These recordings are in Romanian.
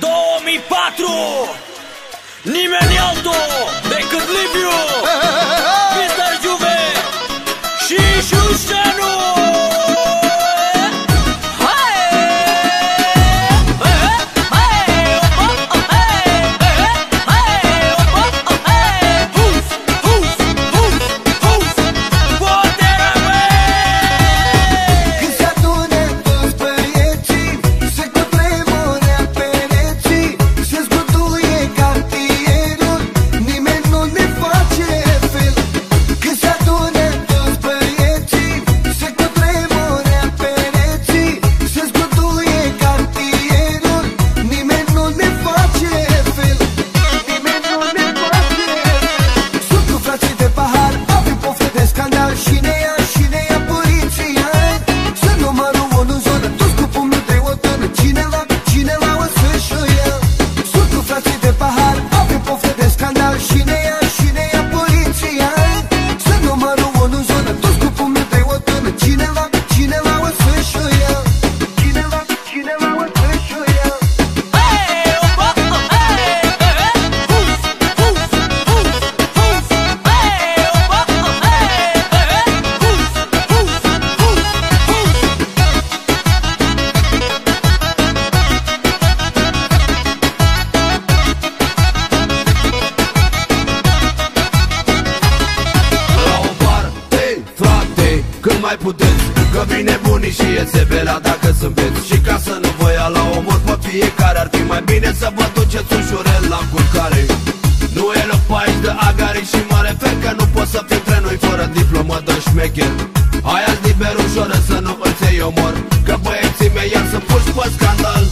2004 Nimeni altul decât Liv mai puteți Că vine bunii și e țebelea dacă zâmbeți Și ca să nu vă ia la omor pe fiecare Ar fi mai bine să vă duceți ușurel la încurcare Nu e loc pe aici de agari și mă refer Că nu poți să fii între fără diplomă de șmecher. Hai azi liber ușor să nu îți iei omor Că băieții mei iar să puși pe scandal.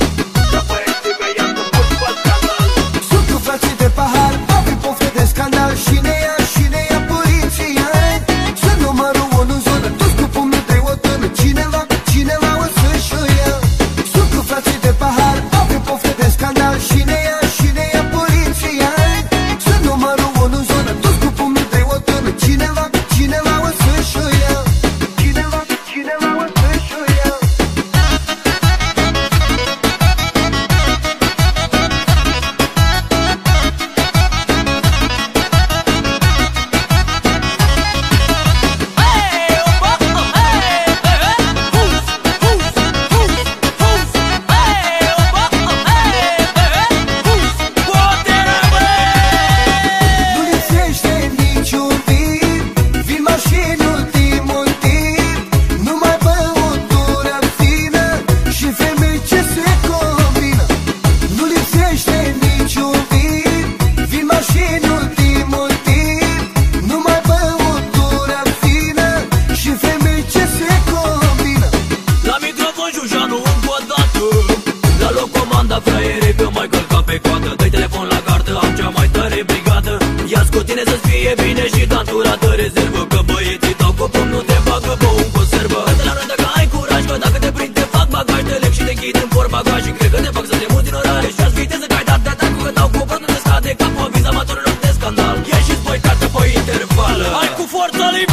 Cred că ne fac să ne mut din orare Și-aș viteză ca ai dat de atac Că dau cu o de scade. Capul avizamatorilor de scandal. Ieșiți voi, tată, pe interval. Hai cu forța liberă